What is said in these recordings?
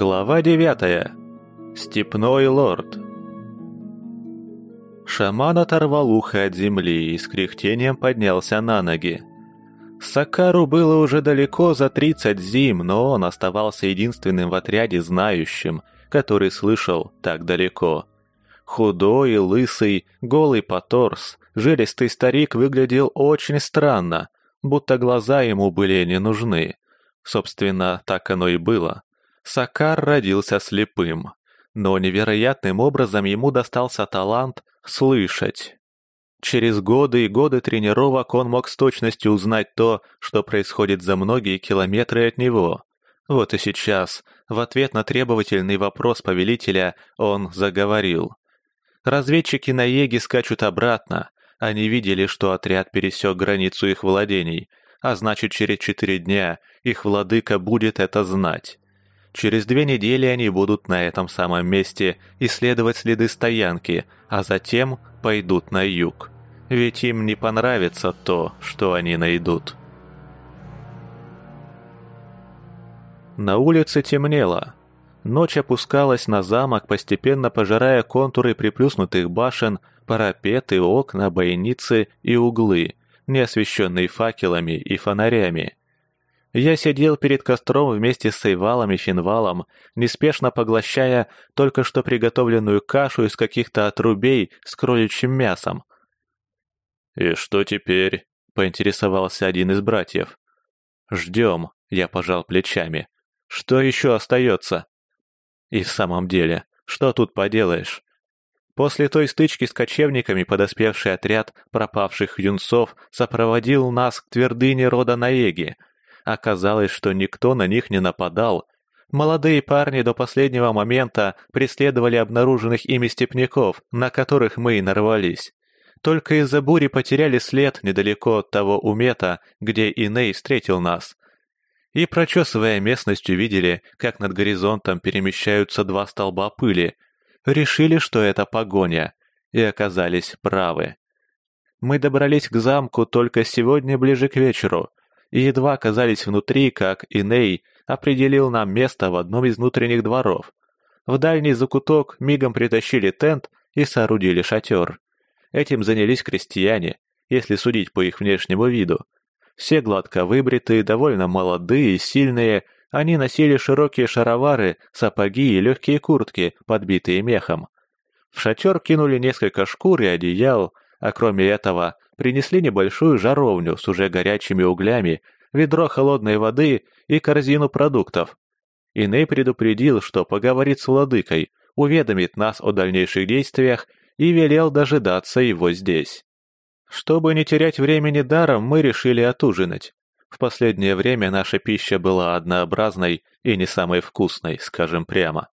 Глава девятая. Степной лорд. Шаман оторвал ухо от земли и с кряхтением поднялся на ноги. Сакару было уже далеко за тридцать зим, но он оставался единственным в отряде знающим, который слышал так далеко. Худой лысый, голый по торс, жилистый старик выглядел очень странно, будто глаза ему были не нужны. Собственно, так оно и было. Сакар родился слепым, но невероятным образом ему достался талант слышать. Через годы и годы тренировок он мог с точностью узнать то, что происходит за многие километры от него. Вот и сейчас, в ответ на требовательный вопрос повелителя, он заговорил. Разведчики на Еге скачут обратно. Они видели, что отряд пересек границу их владений, а значит, через четыре дня их владыка будет это знать. Через две недели они будут на этом самом месте исследовать следы стоянки, а затем пойдут на юг. Ведь им не понравится то, что они найдут. На улице темнело. Ночь опускалась на замок, постепенно пожирая контуры приплюснутых башен, парапеты, окна, бойницы и углы, не освещенные факелами и фонарями. Я сидел перед костром вместе с Сейвалом и Финвалом, неспешно поглощая только что приготовленную кашу из каких-то отрубей с кроличьим мясом. «И что теперь?» — поинтересовался один из братьев. «Ждем», — я пожал плечами. «Что еще остается?» «И в самом деле, что тут поделаешь?» После той стычки с кочевниками подоспевший отряд пропавших юнцов сопроводил нас к твердыне рода Наеги. Оказалось, что никто на них не нападал. Молодые парни до последнего момента преследовали обнаруженных ими степняков, на которых мы и нарвались. Только из-за бури потеряли след недалеко от того умета, где Иней встретил нас. И, прочесывая местность, увидели, как над горизонтом перемещаются два столба пыли — решили, что это погоня, и оказались правы. Мы добрались к замку только сегодня ближе к вечеру, и едва оказались внутри, как Иней определил нам место в одном из внутренних дворов. В дальний закуток мигом притащили тент и соорудили шатер. Этим занялись крестьяне, если судить по их внешнему виду. Все гладко выбритые, довольно молодые и сильные – они носили широкие шаровары, сапоги и легкие куртки, подбитые мехом. В шатер кинули несколько шкур и одеял, а кроме этого принесли небольшую жаровню с уже горячими углями, ведро холодной воды и корзину продуктов. Иней предупредил, что поговорит с владыкой, уведомит нас о дальнейших действиях и велел дожидаться его здесь. Чтобы не терять времени даром, мы решили отужинать. В последнее время наша пища была однообразной и не самой вкусной, скажем прямо.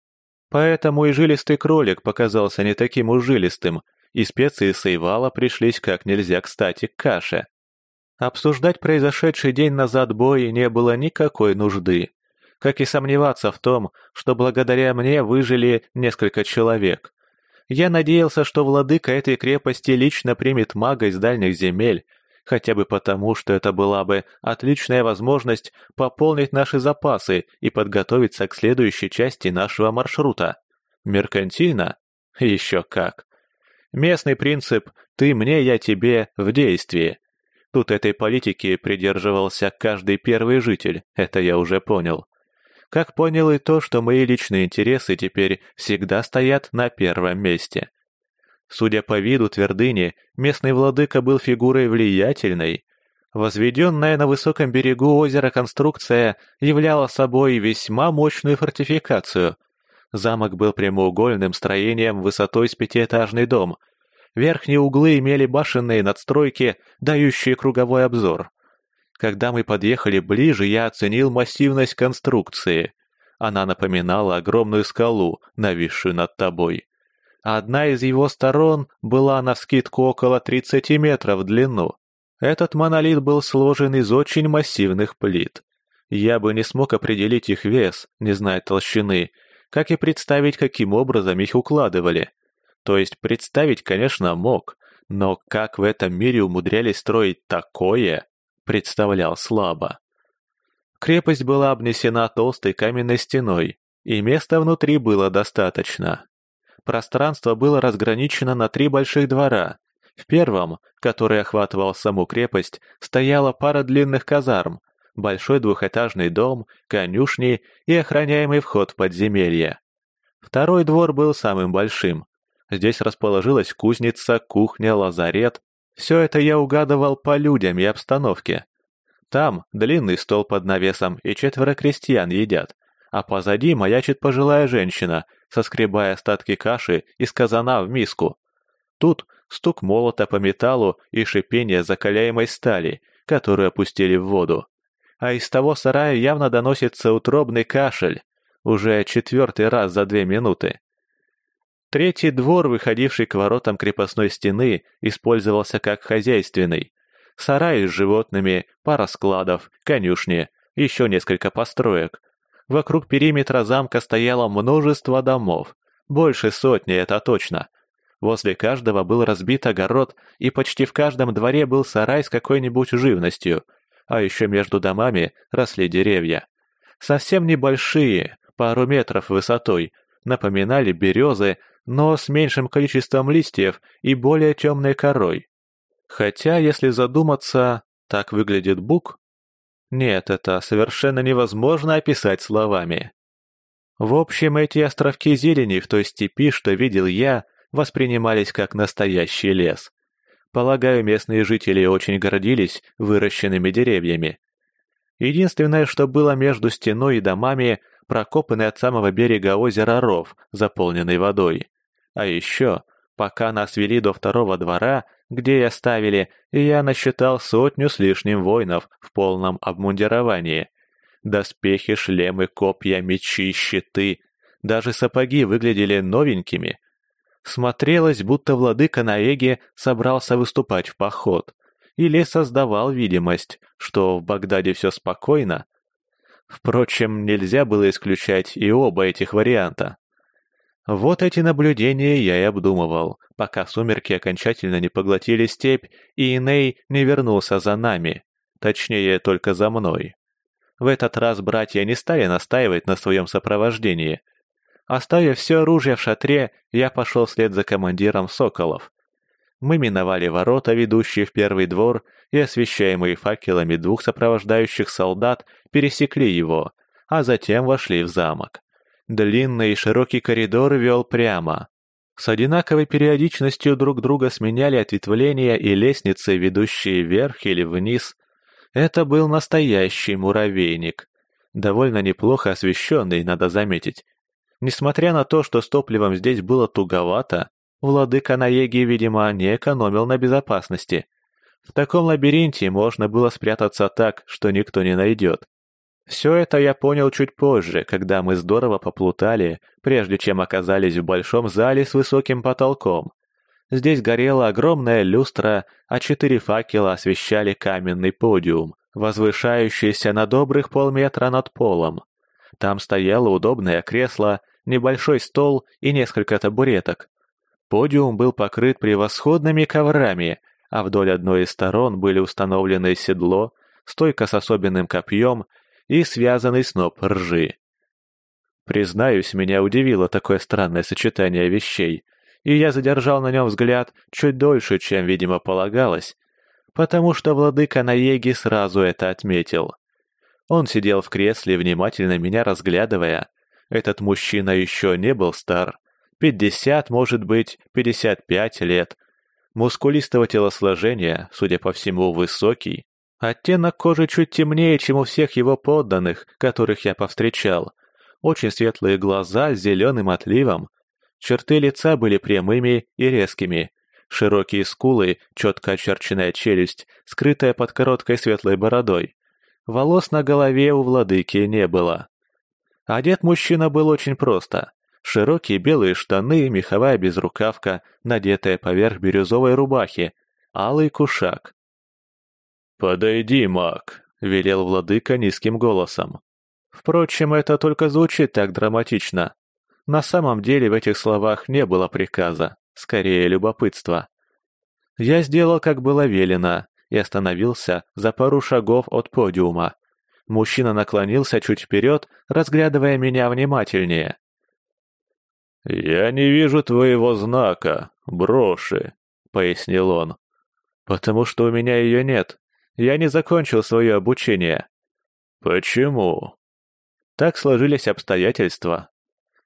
Поэтому и жилистый кролик показался не таким уж жилистым, и специи Сейвала пришлись как нельзя кстати к каше. Обсуждать произошедший день назад бой не было никакой нужды, как и сомневаться в том, что благодаря мне выжили несколько человек. Я надеялся, что владыка этой крепости лично примет мага из дальних земель, хотя бы потому, что это была бы отличная возможность пополнить наши запасы и подготовиться к следующей части нашего маршрута. Меркантильно? Еще как. Местный принцип «ты мне, я тебе» в действии. Тут этой политики придерживался каждый первый житель, это я уже понял. Как понял и то, что мои личные интересы теперь всегда стоят на первом месте. Судя по виду твердыни, местный владыка был фигурой влиятельной. Возведенная на высоком берегу озера конструкция являла собой весьма мощную фортификацию. Замок был прямоугольным строением высотой с пятиэтажный дом. Верхние углы имели башенные надстройки, дающие круговой обзор. Когда мы подъехали ближе, я оценил массивность конструкции. Она напоминала огромную скалу, нависшую над тобой одна из его сторон была на навскидку около 30 метров в длину. Этот монолит был сложен из очень массивных плит. Я бы не смог определить их вес, не зная толщины, как и представить, каким образом их укладывали. То есть представить, конечно, мог, но как в этом мире умудрялись строить такое, представлял слабо. Крепость была обнесена толстой каменной стеной, и места внутри было достаточно. Пространство было разграничено на три больших двора. В первом, который охватывал саму крепость, стояла пара длинных казарм, большой двухэтажный дом, конюшни и охраняемый вход в подземелье. Второй двор был самым большим. Здесь расположилась кузница, кухня, лазарет. Все это я угадывал по людям и обстановке. Там длинный стол под навесом и четверо крестьян едят, а позади маячит пожилая женщина, соскребая остатки каши из казана в миску. Тут стук молота по металлу и шипение закаляемой стали, которую опустили в воду. А из того сарая явно доносится утробный кашель, уже четвертый раз за две минуты. Третий двор, выходивший к воротам крепостной стены, использовался как хозяйственный. Сараи с животными, пара складов, конюшни, еще несколько построек. Вокруг периметра замка стояло множество домов. Больше сотни, это точно. Возле каждого был разбит огород, и почти в каждом дворе был сарай с какой-нибудь живностью. А еще между домами росли деревья. Совсем небольшие, пару метров высотой, напоминали березы, но с меньшим количеством листьев и более темной корой. Хотя, если задуматься, так выглядит бук? Нет, это совершенно невозможно описать словами. В общем, эти островки зелени в той степи, что видел я, воспринимались как настоящий лес. Полагаю, местные жители очень гордились выращенными деревьями. Единственное, что было между стеной и домами, прокопанный от самого берега озера ров, заполненный водой. А еще, пока нас вели до второго двора, где я ставили, я насчитал сотню с лишним воинов в полном обмундировании. Доспехи, шлемы, копья, мечи, щиты. Даже сапоги выглядели новенькими. Смотрелось, будто владыка Наэги собрался выступать в поход. Или создавал видимость, что в Багдаде все спокойно, Впрочем, нельзя было исключать и оба этих варианта. Вот эти наблюдения я и обдумывал, пока сумерки окончательно не поглотили степь, и Иней не вернулся за нами, точнее, только за мной. В этот раз братья не стали настаивать на своем сопровождении. Оставив все оружие в шатре, я пошел вслед за командиром Соколов. Мы миновали ворота, ведущие в первый двор, и освещаемые факелами двух сопровождающих солдат пересекли его, а затем вошли в замок. Длинный и широкий коридор вел прямо. С одинаковой периодичностью друг друга сменяли ответвления и лестницы, ведущие вверх или вниз. Это был настоящий муравейник. Довольно неплохо освещенный, надо заметить. Несмотря на то, что с топливом здесь было туговато, Владыка Наеги, видимо, не экономил на безопасности. В таком лабиринте можно было спрятаться так, что никто не найдет. Все это я понял чуть позже, когда мы здорово поплутали, прежде чем оказались в большом зале с высоким потолком. Здесь горела огромная люстра, а четыре факела освещали каменный подиум, возвышающийся на добрых полметра над полом. Там стояло удобное кресло, небольшой стол и несколько табуреток, Подиум был покрыт превосходными коврами, а вдоль одной из сторон были установлены седло, стойка с особенным копьем и связанный сноп ржи. Признаюсь, меня удивило такое странное сочетание вещей, и я задержал на нем взгляд чуть дольше, чем, видимо, полагалось, потому что владыка Наеги сразу это отметил. Он сидел в кресле, внимательно меня разглядывая. Этот мужчина еще не был стар, Пятьдесят, может быть, пятьдесят пять лет. Мускулистого телосложения, судя по всему, высокий. Оттенок кожи чуть темнее, чем у всех его подданных, которых я повстречал. Очень светлые глаза с зеленым отливом. Черты лица были прямыми и резкими. Широкие скулы, четко очерченная челюсть, скрытая под короткой светлой бородой. Волос на голове у владыки не было. Одет мужчина был очень просто. Широкие белые штаны, меховая безрукавка, надетая поверх бирюзовой рубахи, алый кушак. «Подойди, маг», — велел владыка низким голосом. Впрочем, это только звучит так драматично. На самом деле в этих словах не было приказа, скорее любопытства. Я сделал, как было велено, и остановился за пару шагов от подиума. Мужчина наклонился чуть вперед, разглядывая меня внимательнее. «Я не вижу твоего знака, броши», — пояснил он. «Потому что у меня ее нет. Я не закончил свое обучение». «Почему?» Так сложились обстоятельства.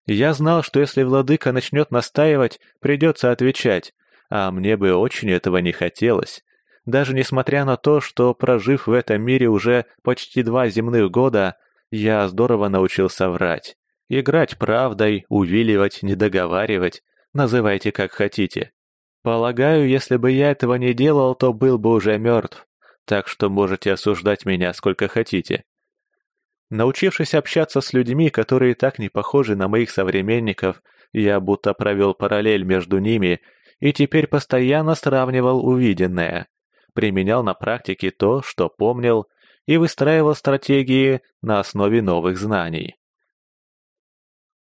Я знал, что если владыка начнет настаивать, придется отвечать, а мне бы очень этого не хотелось. Даже несмотря на то, что, прожив в этом мире уже почти два земных года, я здорово научился врать. Играть правдой, увиливать, недоговаривать, называйте как хотите. Полагаю, если бы я этого не делал, то был бы уже мертв. Так что можете осуждать меня сколько хотите. Научившись общаться с людьми, которые так не похожи на моих современников, я будто провел параллель между ними и теперь постоянно сравнивал увиденное, применял на практике то, что помнил, и выстраивал стратегии на основе новых знаний.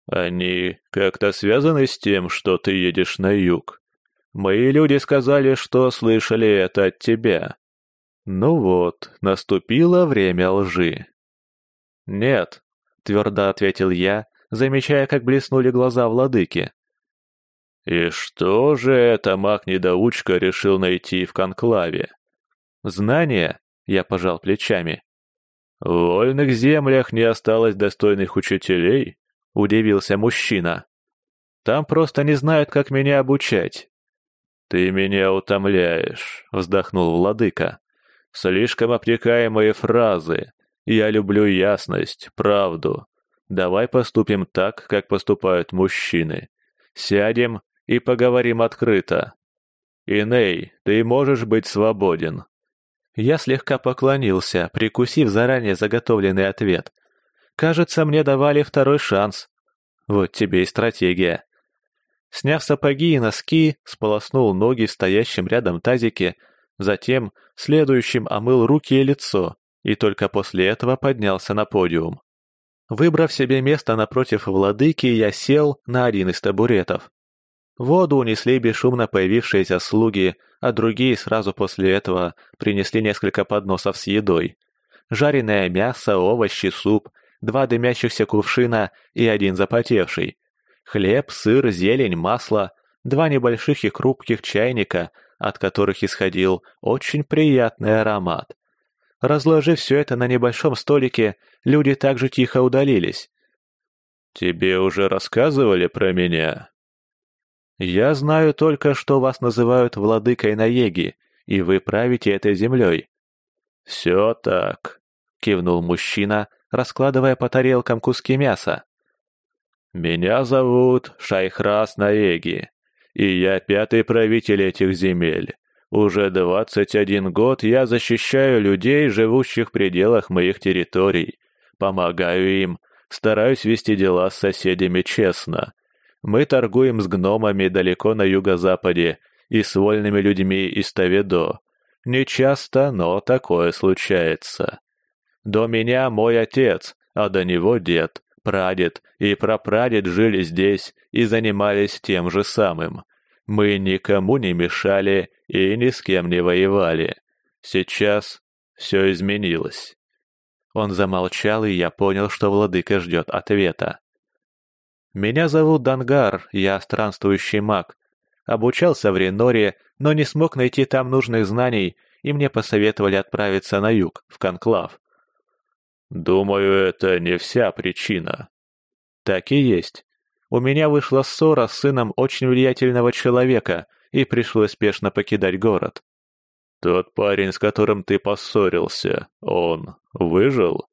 «Они как-то связаны с тем, что ты едешь на юг. Мои люди сказали, что слышали это от тебя». Ну вот, наступило время лжи. «Нет», — твердо ответил я, замечая, как блеснули глаза владыки. «И что же это маг-недоучка решил найти в конклаве?» «Знания?» — я пожал плечами. «В вольных землях не осталось достойных учителей?» — удивился мужчина. «Там просто не знают, как меня обучать». «Ты меня утомляешь», — вздохнул владыка. «Слишком обтекаемые фразы, я люблю ясность, правду. Давай поступим так, как поступают мужчины. Сядем и поговорим открыто. Иней, ты можешь быть свободен. Я слегка поклонился, прикусив заранее заготовленный ответ. Кажется, мне давали второй шанс. Вот тебе и стратегия. Сняв сапоги и носки, сполоснул ноги в стоящем рядом тазике, затем следующим омыл руки и лицо, и только после этого поднялся на подиум. Выбрав себе место напротив владыки, я сел на один из табуретов. Воду унесли бесшумно появившиеся слуги, а другие сразу после этого принесли несколько подносов с едой. Жареное мясо, овощи, суп, два дымящихся кувшина и один запотевший. Хлеб, сыр, зелень, масло, два небольших и хрупких чайника, от которых исходил очень приятный аромат. Разложив все это на небольшом столике, люди также тихо удалились. «Тебе уже рассказывали про меня?» «Я знаю только, что вас называют владыкой Наеги, и вы правите этой землей». «Все так», — кивнул мужчина, раскладывая по тарелкам куски мяса. «Меня зовут Шайхрас Наеги, и я пятый правитель этих земель. Уже 21 год я защищаю людей, живущих в пределах моих территорий. Помогаю им, стараюсь вести дела с соседями честно. Мы торгуем с гномами далеко на юго-западе и с вольными людьми из Таведо. Не часто, но такое случается. До меня мой отец, а до него дед, прадед и прапрадед жили здесь и занимались тем же самым. Мы никому не мешали и ни с кем не воевали. Сейчас все изменилось. Он замолчал, и я понял, что владыка ждет ответа. «Меня зовут Дангар, я странствующий маг. Обучался в Реноре, но не смог найти там нужных знаний, и мне посоветовали отправиться на юг, в Конклав». «Думаю, это не вся причина». «Так и есть. У меня вышла ссора с сыном очень влиятельного человека, и пришлось спешно покидать город. «Тот парень, с которым ты поссорился, он выжил?»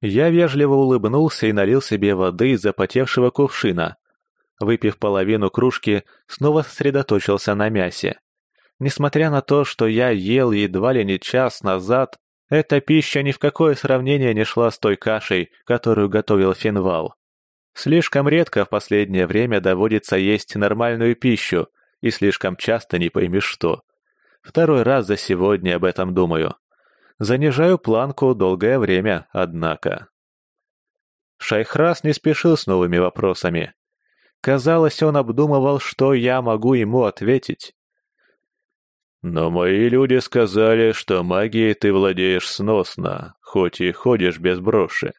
Я вежливо улыбнулся и налил себе воды из запотевшего кувшина. Выпив половину кружки, снова сосредоточился на мясе. Несмотря на то, что я ел едва ли не час назад, эта пища ни в какое сравнение не шла с той кашей, которую готовил Финвал. Слишком редко в последнее время доводится есть нормальную пищу, и слишком часто не поймешь что. Второй раз за сегодня об этом думаю. Занижаю планку долгое время, однако. Шайхрас не спешил с новыми вопросами. Казалось, он обдумывал, что я могу ему ответить. «Но мои люди сказали, что магией ты владеешь сносно, хоть и ходишь без броши.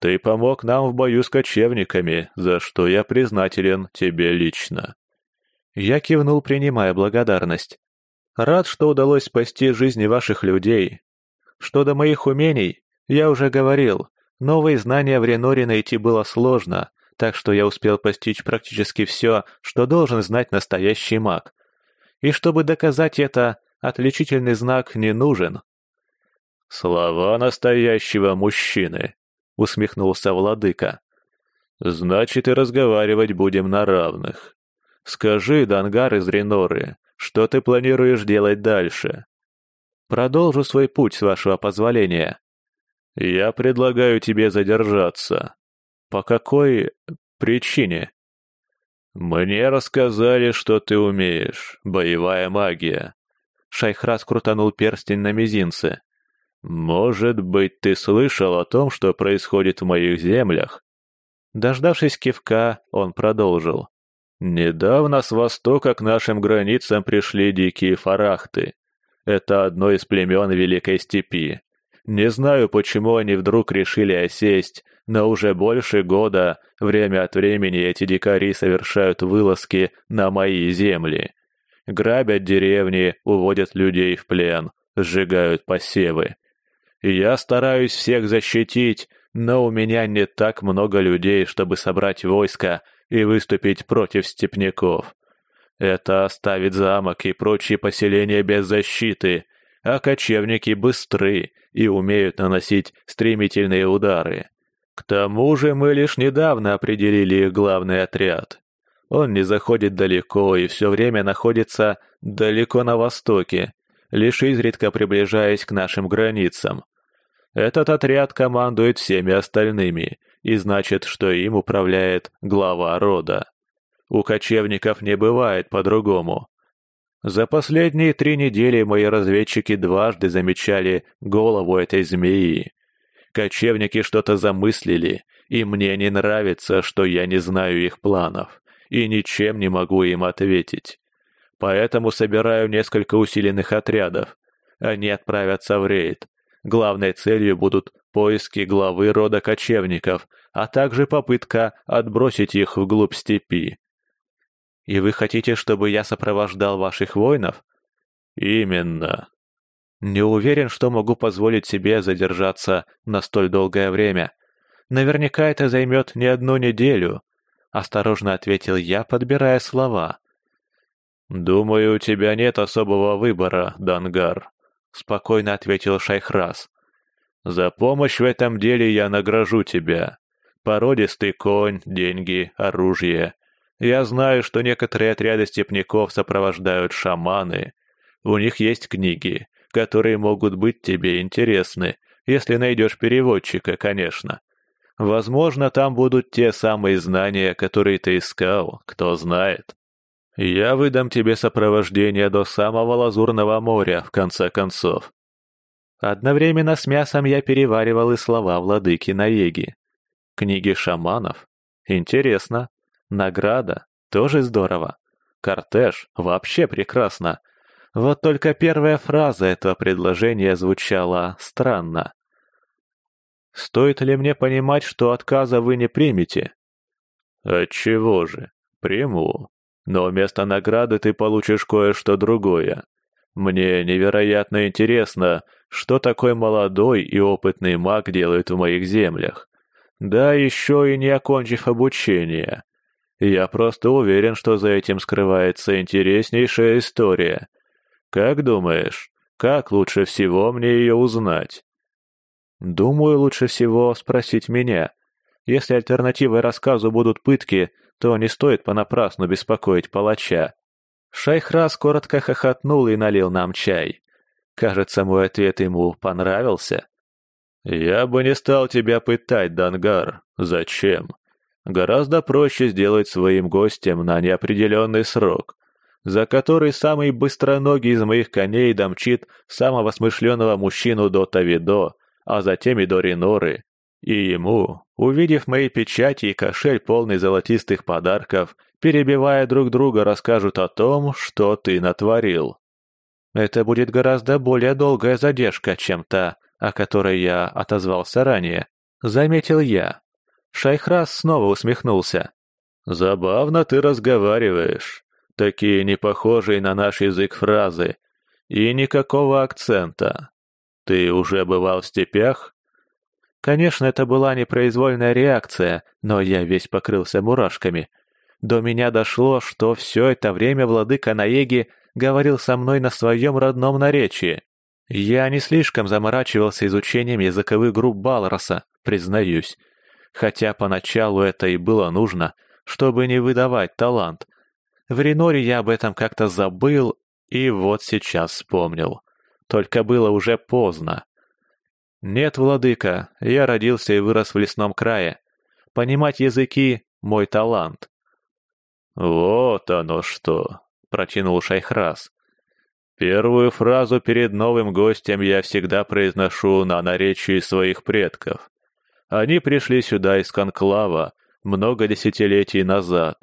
Ты помог нам в бою с кочевниками, за что я признателен тебе лично». Я кивнул, принимая благодарность. Рад, что удалось спасти жизни ваших людей. Что до моих умений, я уже говорил, новые знания в Реноре найти было сложно, так что я успел постичь практически все, что должен знать настоящий маг. И чтобы доказать это, отличительный знак не нужен. «Слова настоящего мужчины», — усмехнулся владыка. «Значит, и разговаривать будем на равных. Скажи, Дангар из Реноры, что ты планируешь делать дальше?» «Продолжу свой путь, с вашего позволения». «Я предлагаю тебе задержаться». «По какой причине?» «Мне рассказали, что ты умеешь. Боевая магия». Шайхрас крутанул перстень на мизинце. «Может быть, ты слышал о том, что происходит в моих землях?» Дождавшись кивка, он продолжил. «Недавно с востока к нашим границам пришли дикие фарахты. Это одно из племен Великой Степи. Не знаю, почему они вдруг решили осесть, но уже больше года время от времени эти дикари совершают вылазки на мои земли. Грабят деревни, уводят людей в плен, сжигают посевы. Я стараюсь всех защитить, но у меня не так много людей, чтобы собрать войско и выступить против степняков. Это оставит замок и прочие поселения без защиты, а кочевники быстры и умеют наносить стремительные удары. К тому же мы лишь недавно определили их главный отряд. Он не заходит далеко и все время находится далеко на востоке, лишь изредка приближаясь к нашим границам. Этот отряд командует всеми остальными, и значит, что им управляет глава рода. У кочевников не бывает по-другому. За последние три недели мои разведчики дважды замечали голову этой змеи. Кочевники что-то замыслили, и мне не нравится, что я не знаю их планов, и ничем не могу им ответить. Поэтому собираю несколько усиленных отрядов. Они отправятся в рейд, Главной целью будут поиски главы рода кочевников, а также попытка отбросить их вглубь степи. И вы хотите, чтобы я сопровождал ваших воинов? Именно. Не уверен, что могу позволить себе задержаться на столь долгое время. Наверняка это займет не одну неделю, осторожно ответил я, подбирая слова. Думаю, у тебя нет особого выбора, Дангар. — спокойно ответил Шайхрас. «За помощь в этом деле я награжу тебя. Породистый конь, деньги, оружие. Я знаю, что некоторые отряды степняков сопровождают шаманы. У них есть книги, которые могут быть тебе интересны, если найдешь переводчика, конечно. Возможно, там будут те самые знания, которые ты искал, кто знает». Я выдам тебе сопровождение до самого Лазурного моря, в конце концов». Одновременно с мясом я переваривал и слова владыки Наеги. Книги шаманов? Интересно. Награда? Тоже здорово. Кортеж? Вообще прекрасно. Вот только первая фраза этого предложения звучала странно. «Стоит ли мне понимать, что отказа вы не примете?» «Отчего же? Приму. Но вместо награды ты получишь кое-что другое. Мне невероятно интересно, что такой молодой и опытный маг делает в моих землях. Да еще и не окончив обучение. Я просто уверен, что за этим скрывается интереснейшая история. Как думаешь, как лучше всего мне ее узнать? Думаю, лучше всего спросить меня. Если альтернативой рассказу будут пытки, то не стоит понапрасну беспокоить палача. Шайхрас коротко хохотнул и налил нам чай. Кажется, мой ответ ему понравился. «Я бы не стал тебя пытать, Дангар. Зачем? Гораздо проще сделать своим гостем на неопределенный срок, за который самый быстроногий из моих коней домчит самого смышленого мужчину до Тавидо, а затем и до Риноры, и ему, увидев мои печати и кошель полный золотистых подарков, перебивая друг друга, расскажут о том, что ты натворил. Это будет гораздо более долгая задержка, чем та, о которой я отозвался ранее, заметил я. Шайхрас снова усмехнулся. «Забавно ты разговариваешь. Такие непохожие на наш язык фразы. И никакого акцента. Ты уже бывал в степях?» Конечно, это была непроизвольная реакция, но я весь покрылся мурашками. До меня дошло, что все это время владыка Наеги говорил со мной на своем родном наречии. Я не слишком заморачивался изучением языковых групп Балроса, признаюсь. Хотя поначалу это и было нужно, чтобы не выдавать талант. В Реноре я об этом как-то забыл, и вот сейчас вспомнил. Только было уже поздно. «Нет, владыка, я родился и вырос в лесном крае. Понимать языки — мой талант». «Вот оно что!» — протянул Шайхрас. «Первую фразу перед новым гостем я всегда произношу на наречии своих предков. Они пришли сюда из Конклава много десятилетий назад.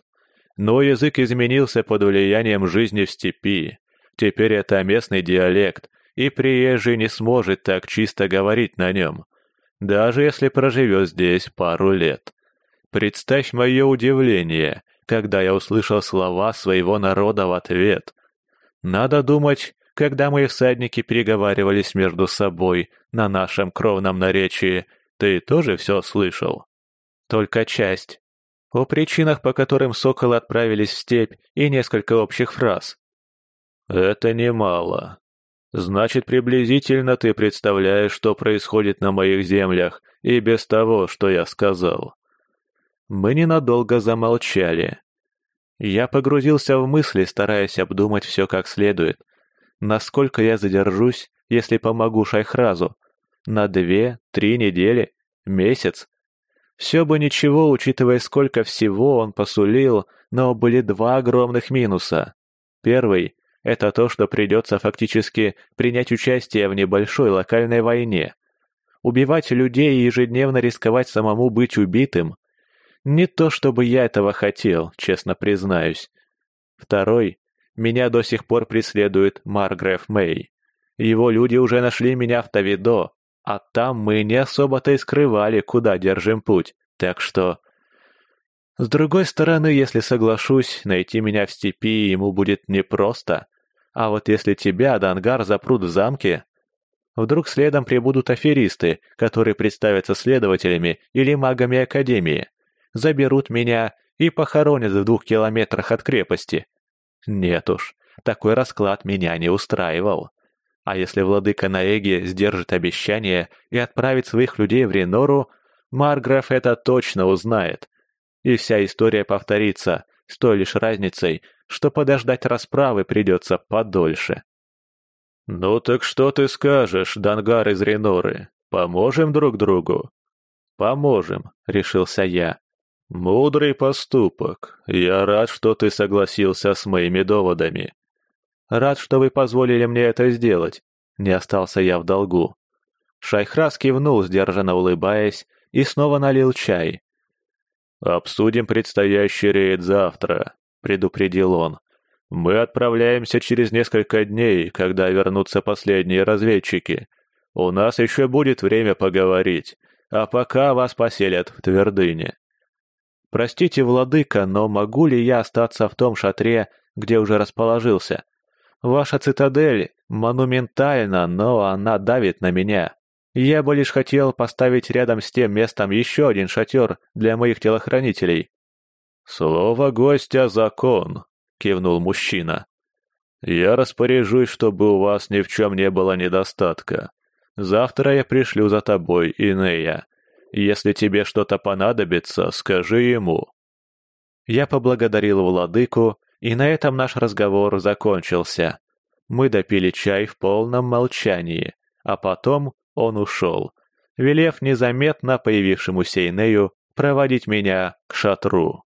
Но язык изменился под влиянием жизни в степи. Теперь это местный диалект, и приезжий не сможет так чисто говорить на нем, даже если проживет здесь пару лет. Представь мое удивление, когда я услышал слова своего народа в ответ. Надо думать, когда мои всадники переговаривались между собой на нашем кровном наречии, ты тоже все слышал? Только часть. О причинах, по которым соколы отправились в степь, и несколько общих фраз. Это немало. Значит, приблизительно ты представляешь, что происходит на моих землях, и без того, что я сказал. Мы ненадолго замолчали. Я погрузился в мысли, стараясь обдумать все как следует. Насколько я задержусь, если помогу Шайхразу? На две, три недели? Месяц? Все бы ничего, учитывая, сколько всего он посулил, но были два огромных минуса. Первый — это то, что придется фактически принять участие в небольшой локальной войне. Убивать людей и ежедневно рисковать самому быть убитым — не то чтобы я этого хотел, честно признаюсь. Второй — меня до сих пор преследует Маргреф Мэй. Его люди уже нашли меня в Тавидо, а там мы не особо-то и скрывали, куда держим путь, так что... С другой стороны, если соглашусь, найти меня в степи ему будет непросто. А вот если тебя, Дангар, запрут в замке... Вдруг следом прибудут аферисты, которые представятся следователями или магами Академии. Заберут меня и похоронят в двух километрах от крепости. Нет уж, такой расклад меня не устраивал. А если владыка Наэги сдержит обещание и отправит своих людей в Ренору, Марграф это точно узнает. И вся история повторится, с той лишь разницей, что подождать расправы придется подольше. «Ну так что ты скажешь, Дангар из Реноры? Поможем друг другу?» «Поможем», — решился я. «Мудрый поступок. Я рад, что ты согласился с моими доводами. Рад, что вы позволили мне это сделать. Не остался я в долгу. Шайхрас кивнул, сдержанно улыбаясь, и снова налил чай. «Обсудим предстоящий рейд завтра», — предупредил он. «Мы отправляемся через несколько дней, когда вернутся последние разведчики. У нас еще будет время поговорить, а пока вас поселят в твердыне». «Простите, владыка, но могу ли я остаться в том шатре, где уже расположился?» Ваша цитадель монументальна, но она давит на меня. Я бы лишь хотел поставить рядом с тем местом еще один шатер для моих телохранителей». «Слово гостя — закон», — кивнул мужчина. «Я распоряжусь, чтобы у вас ни в чем не было недостатка. Завтра я пришлю за тобой, Инея. Если тебе что-то понадобится, скажи ему». Я поблагодарил владыку и на этом наш разговор закончился. Мы допили чай в полном молчании, а потом он ушел, велев незаметно появившемуся Инею проводить меня к шатру.